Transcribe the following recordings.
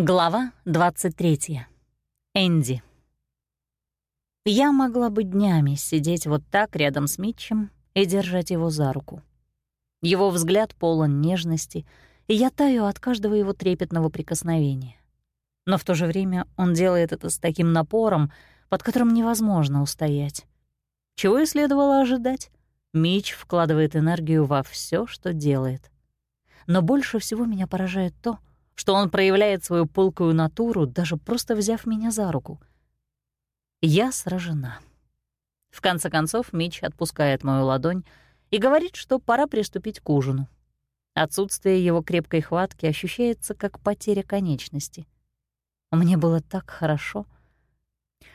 Глава 23. Энди. Я могла бы днями сидеть вот так рядом с Митчем и держать его за руку. Его взгляд полон нежности, и я таю от каждого его трепетного прикосновения. Но в то же время он делает это с таким напором, под которым невозможно устоять. Чего и следовало ожидать. Митч вкладывает энергию во все, что делает. Но больше всего меня поражает то, что он проявляет свою пылкую натуру, даже просто взяв меня за руку. Я сражена. В конце концов, Мич отпускает мою ладонь и говорит, что пора приступить к ужину. Отсутствие его крепкой хватки ощущается как потеря конечности. Мне было так хорошо.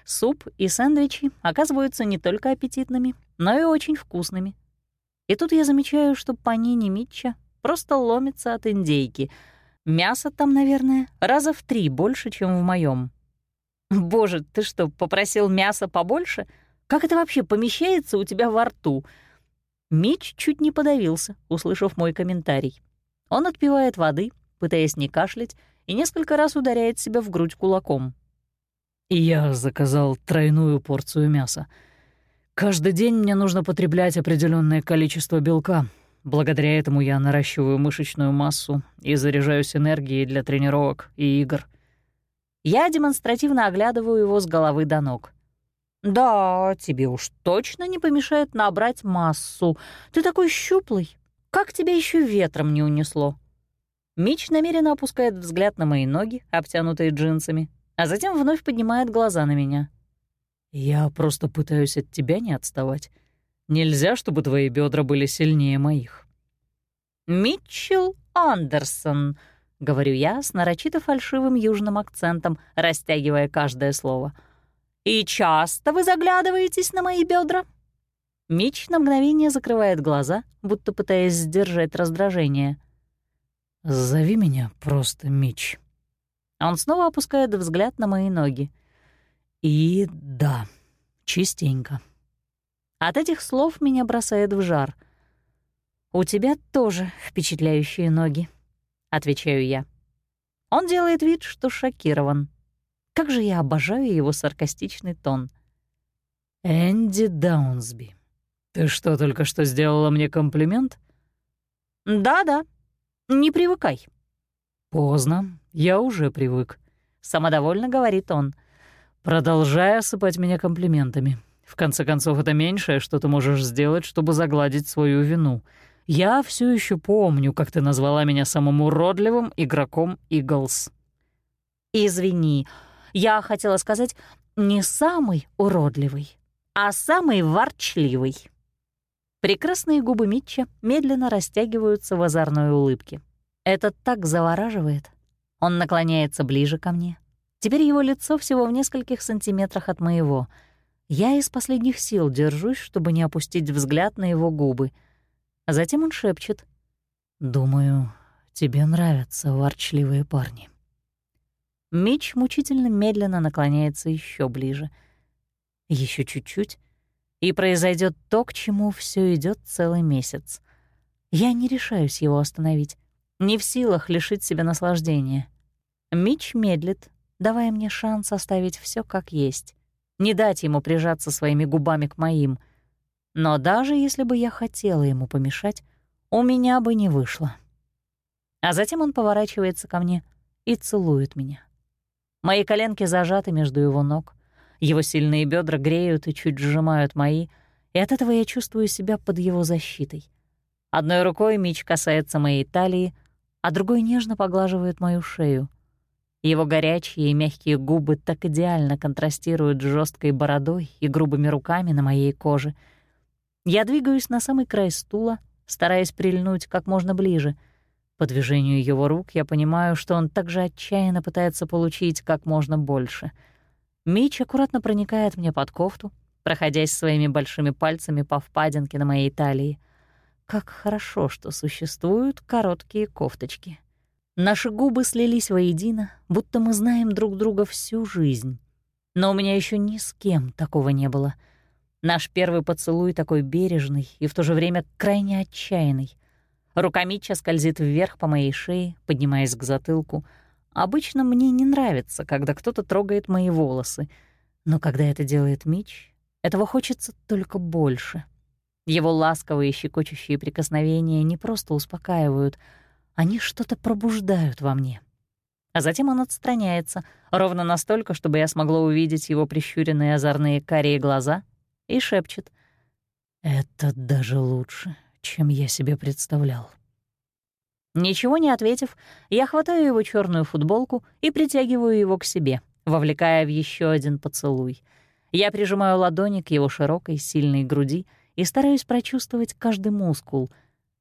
Суп и сэндвичи оказываются не только аппетитными, но и очень вкусными. И тут я замечаю, что панини Митча просто ломится от индейки — Мясо там, наверное, раза в три больше, чем в моем. Боже, ты что, попросил мяса побольше? Как это вообще помещается у тебя во рту? Мич чуть не подавился, услышав мой комментарий. Он отпивает воды, пытаясь не кашлять, и несколько раз ударяет себя в грудь кулаком. «Я заказал тройную порцию мяса. Каждый день мне нужно потреблять определенное количество белка, Благодаря этому я наращиваю мышечную массу и заряжаюсь энергией для тренировок и игр. Я демонстративно оглядываю его с головы до ног. «Да, тебе уж точно не помешает набрать массу. Ты такой щуплый. Как тебя еще ветром не унесло?» Мич намеренно опускает взгляд на мои ноги, обтянутые джинсами, а затем вновь поднимает глаза на меня. «Я просто пытаюсь от тебя не отставать. Нельзя, чтобы твои бедра были сильнее моих». «Митчелл Андерсон», — говорю я с нарочито фальшивым южным акцентом, растягивая каждое слово. «И часто вы заглядываетесь на мои бедра? Мич на мгновение закрывает глаза, будто пытаясь сдержать раздражение. «Зови меня просто Мич». Он снова опускает взгляд на мои ноги. «И да, частенько». От этих слов меня бросает в жар. «У тебя тоже впечатляющие ноги», — отвечаю я. Он делает вид, что шокирован. Как же я обожаю его саркастичный тон. «Энди Даунсби, ты что, только что сделала мне комплимент?» «Да-да, не привыкай». «Поздно, я уже привык», — самодовольно говорит он. «Продолжай осыпать меня комплиментами. В конце концов, это меньшее, что ты можешь сделать, чтобы загладить свою вину. Я все еще помню, как ты назвала меня самым уродливым игроком Иглс. Извини, я хотела сказать не самый уродливый, а самый ворчливый. Прекрасные губы Митча медленно растягиваются в озорной улыбке. Это так завораживает. Он наклоняется ближе ко мне. Теперь его лицо всего в нескольких сантиметрах от моего — я из последних сил держусь, чтобы не опустить взгляд на его губы. А затем он шепчет. «Думаю, тебе нравятся ворчливые парни». Мич мучительно медленно наклоняется еще ближе. Еще чуть-чуть, и произойдет то, к чему все идет целый месяц. Я не решаюсь его остановить, не в силах лишить себя наслаждения. Мич медлит, давая мне шанс оставить все как есть не дать ему прижаться своими губами к моим. Но даже если бы я хотела ему помешать, у меня бы не вышло. А затем он поворачивается ко мне и целует меня. Мои коленки зажаты между его ног, его сильные бедра греют и чуть сжимают мои, и от этого я чувствую себя под его защитой. Одной рукой Мич касается моей талии, а другой нежно поглаживает мою шею — его горячие и мягкие губы так идеально контрастируют с жесткой бородой и грубыми руками на моей коже. Я двигаюсь на самый край стула, стараясь прильнуть как можно ближе. По движению его рук я понимаю, что он также отчаянно пытается получить как можно больше. Мич аккуратно проникает мне под кофту, проходясь своими большими пальцами по впадинке на моей талии. Как хорошо, что существуют короткие кофточки. Наши губы слились воедино, будто мы знаем друг друга всю жизнь. Но у меня еще ни с кем такого не было. Наш первый поцелуй такой бережный и в то же время крайне отчаянный. Рука Митча скользит вверх по моей шее, поднимаясь к затылку, Обычно мне не нравится, когда кто-то трогает мои волосы, но когда это делает Мич, этого хочется только больше. Его ласковые щекочущие прикосновения не просто успокаивают, они что-то пробуждают во мне. А затем он отстраняется, ровно настолько, чтобы я смогла увидеть его прищуренные озорные карие глаза, и шепчет. «Это даже лучше, чем я себе представлял». Ничего не ответив, я хватаю его черную футболку и притягиваю его к себе, вовлекая в еще один поцелуй. Я прижимаю ладони к его широкой, сильной груди и стараюсь прочувствовать каждый мускул.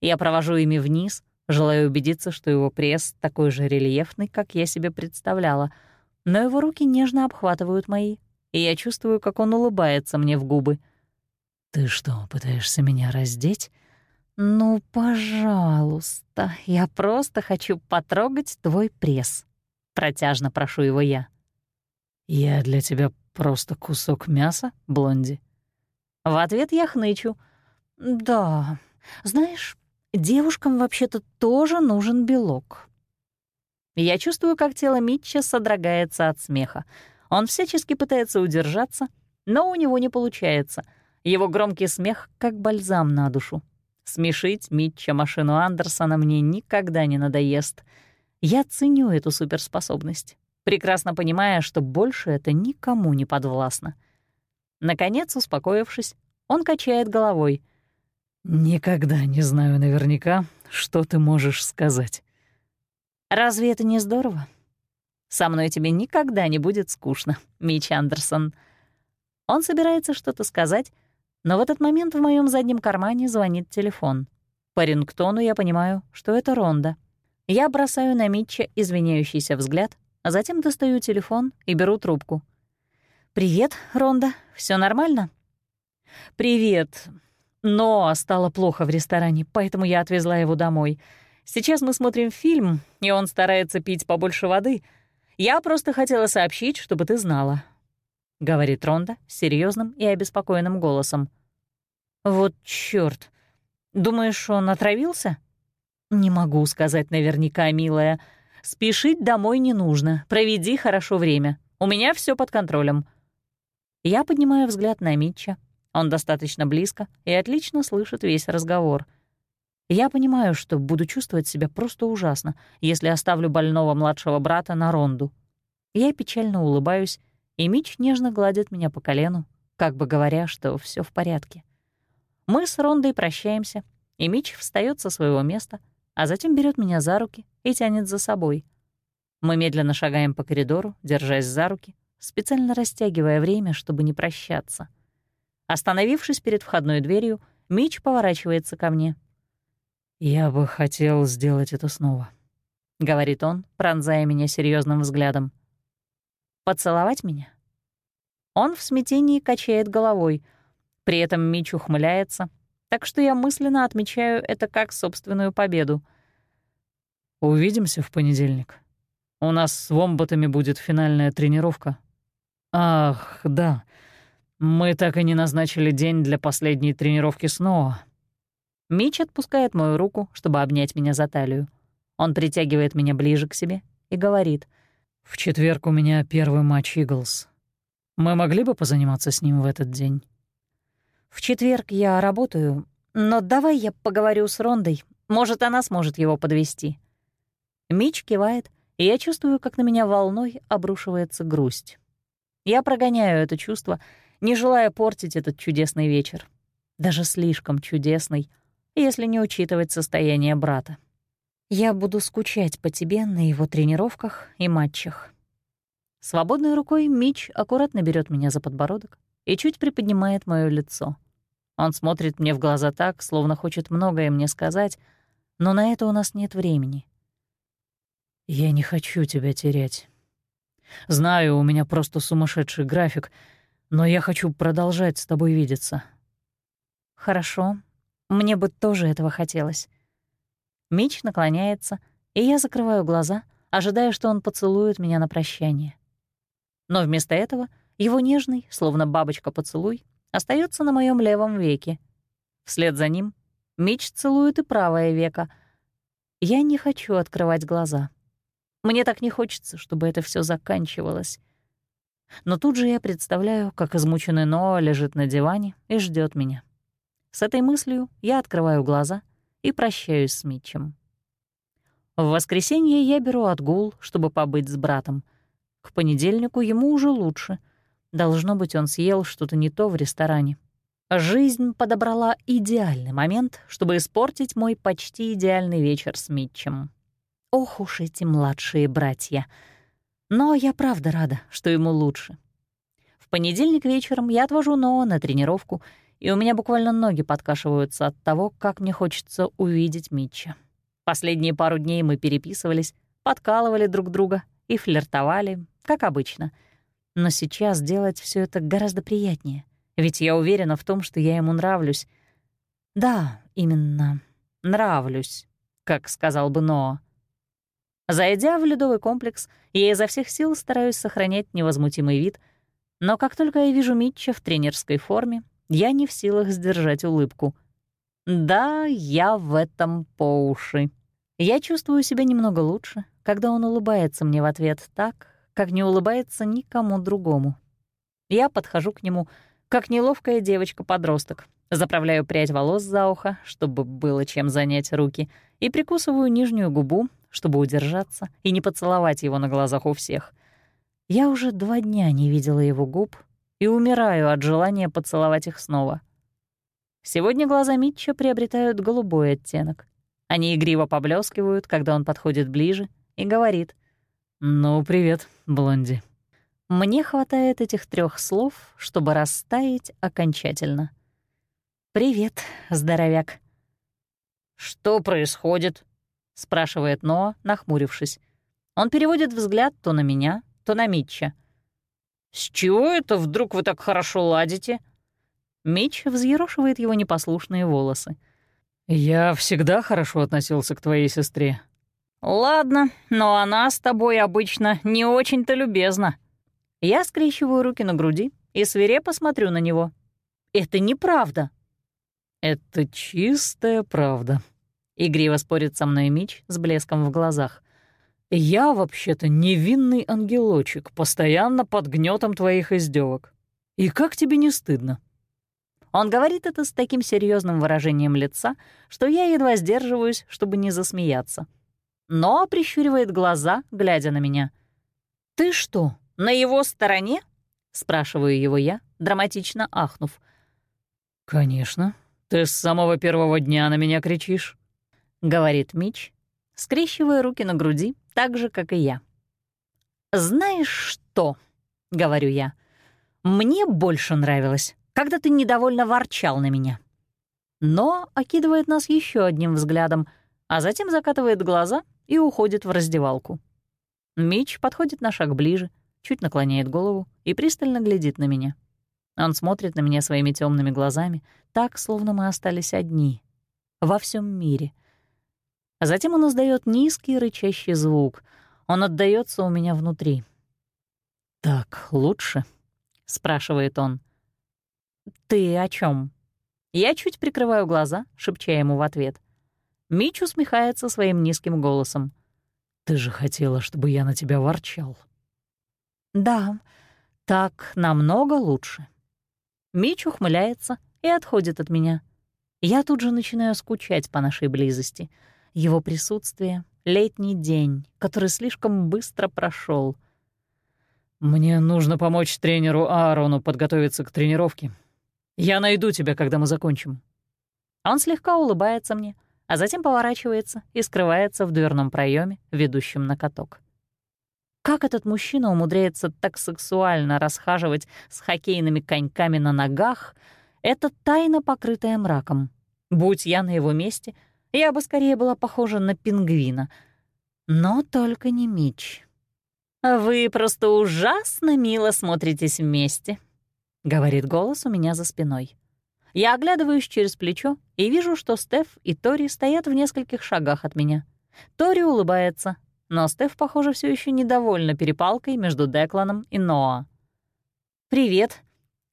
Я провожу ими вниз, желая убедиться, что его пресс такой же рельефный, как я себе представляла, но его руки нежно обхватывают мои, и я чувствую, как он улыбается мне в губы. «Ты что, пытаешься меня раздеть?» «Ну, пожалуйста, я просто хочу потрогать твой пресс», — протяжно прошу его я. «Я для тебя просто кусок мяса, Блонди?» В ответ я хнычу. «Да, знаешь, девушкам вообще-то тоже нужен белок». Я чувствую, как тело Митча содрогается от смеха. Он всячески пытается удержаться, но у него не получается. Его громкий смех как бальзам на душу. Смешить Митча машину Андерсона мне никогда не надоест. Я ценю эту суперспособность, прекрасно понимая, что больше это никому не подвластно. Наконец, успокоившись, он качает головой. «Никогда не знаю наверняка, что ты можешь сказать». «Разве это не здорово? Со мной тебе никогда не будет скучно, Митч Андерсон». Он собирается что-то сказать, но в этот момент в моем заднем кармане звонит телефон. По рингтону я понимаю, что это Ронда. Я бросаю на Митча извиняющийся взгляд, а затем достаю телефон и беру трубку. «Привет, Ронда, все нормально?» «Привет. Но стало плохо в ресторане, поэтому я отвезла его домой. Сейчас мы смотрим фильм, и он старается пить побольше воды. Я просто хотела сообщить, чтобы ты знала говорит Ронда серьезным и обеспокоенным голосом. «Вот чёрт! Думаешь, он отравился?» «Не могу сказать наверняка, милая. Спешить домой не нужно. Проведи хорошо время. У меня все под контролем». Я поднимаю взгляд на Митча. Он достаточно близко и отлично слышит весь разговор. Я понимаю, что буду чувствовать себя просто ужасно, если оставлю больного младшего брата на Ронду. Я печально улыбаюсь и Мич нежно гладит меня по колену, как бы говоря, что все в порядке. Мы с Рондой прощаемся, и Мич встает со своего места, а затем берет меня за руки и тянет за собой. Мы медленно шагаем по коридору, держась за руки, специально растягивая время, чтобы не прощаться. Остановившись перед входной дверью, Мич поворачивается ко мне. «Я бы хотел сделать это снова», — говорит он, пронзая меня серьезным взглядом. Поцеловать меня? Он в смятении качает головой. При этом Мич ухмыляется, так что я мысленно отмечаю это как собственную победу. «Увидимся в понедельник. У нас с вомботами будет финальная тренировка». «Ах, да. Мы так и не назначили день для последней тренировки снова». Мич отпускает мою руку, чтобы обнять меня за талию. Он притягивает меня ближе к себе и говорит — «В четверг у меня первый матч «Иглс». Мы могли бы позаниматься с ним в этот день?» «В четверг я работаю, но давай я поговорю с Рондой. Может, она сможет его подвести. Мич кивает, и я чувствую, как на меня волной обрушивается грусть. Я прогоняю это чувство, не желая портить этот чудесный вечер. Даже слишком чудесный, если не учитывать состояние брата. Я буду скучать по тебе на его тренировках и матчах. Свободной рукой Мич аккуратно берет меня за подбородок и чуть приподнимает мое лицо. Он смотрит мне в глаза так, словно хочет многое мне сказать, но на это у нас нет времени. «Я не хочу тебя терять. Знаю, у меня просто сумасшедший график, но я хочу продолжать с тобой видеться». «Хорошо. Мне бы тоже этого хотелось». Мич наклоняется, и я закрываю глаза, ожидая, что он поцелует меня на прощание. Но вместо этого его нежный, словно бабочка поцелуй, остается на моем левом веке. Вслед за ним Мич целует и правое веко. Я не хочу открывать глаза. Мне так не хочется, чтобы это все заканчивалось. Но тут же я представляю, как измученный Ноа лежит на диване и ждет меня. С этой мыслью я открываю глаза и прощаюсь с Митчем. В воскресенье я беру отгул, чтобы побыть с братом. К понедельнику ему уже лучше. Должно быть, он съел что-то не то в ресторане. Жизнь подобрала идеальный момент, чтобы испортить мой почти идеальный вечер с Митчем. Ох уж эти младшие братья. Но я правда рада, что ему лучше. В понедельник вечером я отвожу Ноа на тренировку, и у меня буквально ноги подкашиваются от того, как мне хочется увидеть Митча. Последние пару дней мы переписывались, подкалывали друг друга и флиртовали, как обычно. Но сейчас делать все это гораздо приятнее, ведь я уверена в том, что я ему нравлюсь. Да, именно, нравлюсь, как сказал бы Ноа. Зайдя в ледовый комплекс, я изо всех сил стараюсь сохранять невозмутимый вид, но как только я вижу Митча в тренерской форме, я не в силах сдержать улыбку. Да, я в этом по уши. Я чувствую себя немного лучше, когда он улыбается мне в ответ так, как не улыбается никому другому. Я подхожу к нему, как неловкая девочка-подросток, заправляю прядь волос за ухо, чтобы было чем занять руки, и прикусываю нижнюю губу, чтобы удержаться и не поцеловать его на глазах у всех. Я уже два дня не видела его губ и умираю от желания поцеловать их снова. Сегодня глаза Митча приобретают голубой оттенок. Они игриво поблескивают, когда он подходит ближе и говорит «Ну, привет, Блонди». Мне хватает этих трех слов, чтобы растаять окончательно. «Привет, здоровяк». «Что происходит?» — спрашивает Ноа, нахмурившись. Он переводит взгляд то на меня, то на Митча. «С чего это вдруг вы так хорошо ладите?» Митч взъерошивает его непослушные волосы. «Я всегда хорошо относился к твоей сестре». «Ладно, но она с тобой обычно не очень-то любезна». Я скрещиваю руки на груди и свирепо смотрю на него. «Это неправда». «Это чистая правда», Игриво спорит со мной Мич с блеском в глазах. «Я вообще-то невинный ангелочек, постоянно под гнетом твоих издевок. И как тебе не стыдно?» Он говорит это с таким серьезным выражением лица, что я едва сдерживаюсь, чтобы не засмеяться. Но прищуривает глаза, глядя на меня. «Ты что, на его стороне?» — спрашиваю его я, драматично ахнув. «Конечно. Ты с самого первого дня на меня кричишь». — говорит Мич, скрещивая руки на груди, так же, как и я. «Знаешь что?» — говорю я. «Мне больше нравилось, когда ты недовольно ворчал на меня». Но окидывает нас еще одним взглядом, а затем закатывает глаза и уходит в раздевалку. Мич подходит на шаг ближе, чуть наклоняет голову и пристально глядит на меня. Он смотрит на меня своими темными глазами, так, словно мы остались одни. Во всем мире — а затем он издает низкий рычащий звук. Он отдаётся у меня внутри. «Так лучше?» — спрашивает он. «Ты о чем? Я чуть прикрываю глаза, шепча ему в ответ. Мич усмехается своим низким голосом. «Ты же хотела, чтобы я на тебя ворчал». «Да, так намного лучше». Мич ухмыляется и отходит от меня. Я тут же начинаю скучать по нашей близости — его присутствие — летний день, который слишком быстро прошел. «Мне нужно помочь тренеру Аарону подготовиться к тренировке. Я найду тебя, когда мы закончим». Он слегка улыбается мне, а затем поворачивается и скрывается в дверном проеме, ведущем на каток. Как этот мужчина умудряется так сексуально расхаживать с хоккейными коньками на ногах, это тайна, покрытая мраком. Будь я на его месте — я бы скорее была похожа на пингвина. Но только не Мич. «Вы просто ужасно мило смотритесь вместе», — говорит голос у меня за спиной. Я оглядываюсь через плечо и вижу, что Стеф и Тори стоят в нескольких шагах от меня. Тори улыбается, но Стеф, похоже, все еще недовольна перепалкой между Декланом и Ноа. «Привет.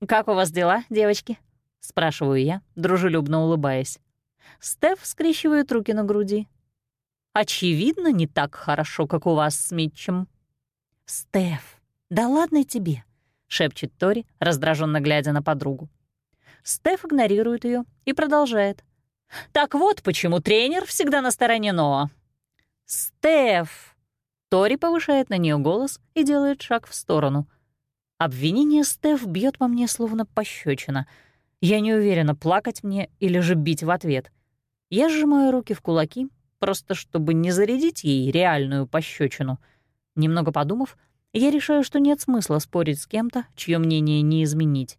Как у вас дела, девочки?» — спрашиваю я, дружелюбно улыбаясь. Стеф скрещивает руки на груди. Очевидно, не так хорошо, как у вас с Митчем». «Стеф, да ладно тебе», — шепчет Тори, раздраженно глядя на подругу. Стеф игнорирует ее и продолжает. «Так вот почему тренер всегда на стороне Ноа». «Стеф!» Тори повышает на нее голос и делает шаг в сторону. Обвинение Стеф бьет по мне словно пощечина. Я не уверена, плакать мне или же бить в ответ. Я сжимаю руки в кулаки, просто чтобы не зарядить ей реальную пощечину. Немного подумав, я решаю, что нет смысла спорить с кем-то, чье мнение не изменить.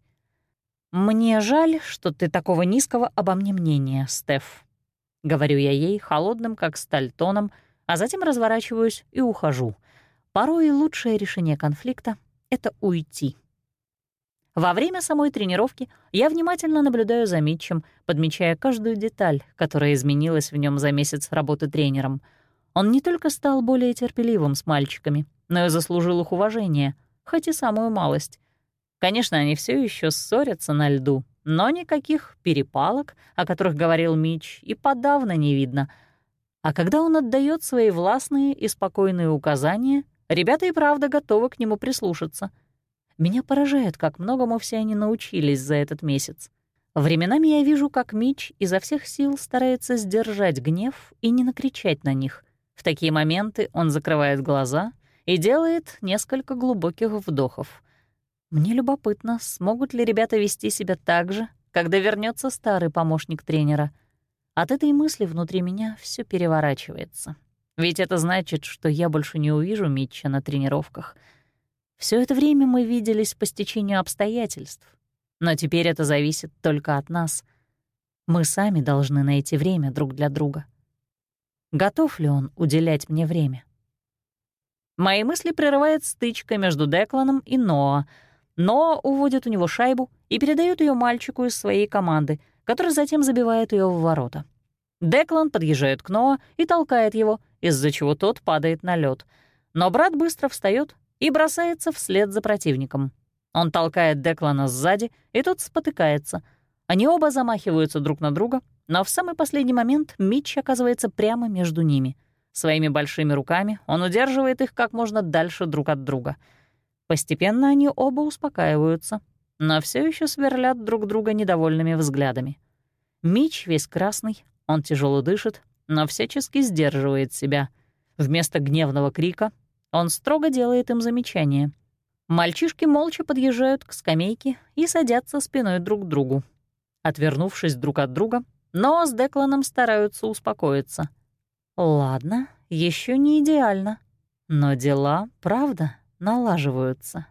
«Мне жаль, что ты такого низкого обо мне мнения, Стеф», — говорю я ей холодным, как сталь тоном, а затем разворачиваюсь и ухожу. Порой лучшее решение конфликта — это уйти. Во время самой тренировки я внимательно наблюдаю за Митчем, подмечая каждую деталь, которая изменилась в нем за месяц работы тренером. Он не только стал более терпеливым с мальчиками, но и заслужил их уважение, хоть и самую малость. Конечно, они все еще ссорятся на льду, но никаких перепалок, о которых говорил Мич, и подавно не видно. А когда он отдает свои властные и спокойные указания, ребята и правда готовы к нему прислушаться. Меня поражает, как многому все они научились за этот месяц. Временами я вижу, как Мич изо всех сил старается сдержать гнев и не накричать на них. В такие моменты он закрывает глаза и делает несколько глубоких вдохов — мне любопытно, смогут ли ребята вести себя так же, когда вернется старый помощник тренера. От этой мысли внутри меня все переворачивается. Ведь это значит, что я больше не увижу Митча на тренировках. Все это время мы виделись по стечению обстоятельств. Но теперь это зависит только от нас. Мы сами должны найти время друг для друга. Готов ли он уделять мне время? Мои мысли прерывает стычка между Декланом и Ноа — но уводит у него шайбу и передает ее мальчику из своей команды, который затем забивает ее в ворота. Деклан подъезжает к Ноа и толкает его, из-за чего тот падает на лед. Но брат быстро встает и бросается вслед за противником. Он толкает Деклана сзади, и тот спотыкается. Они оба замахиваются друг на друга, но в самый последний момент Митч оказывается прямо между ними. Своими большими руками он удерживает их как можно дальше друг от друга — Постепенно они оба успокаиваются, но все еще сверлят друг друга недовольными взглядами. Мич весь красный, он тяжело дышит, но всячески сдерживает себя. Вместо гневного крика он строго делает им замечание. Мальчишки молча подъезжают к скамейке и садятся спиной друг к другу. Отвернувшись друг от друга, но с Декланом стараются успокоиться. Ладно, еще не идеально, но дела, правда, налаживаются.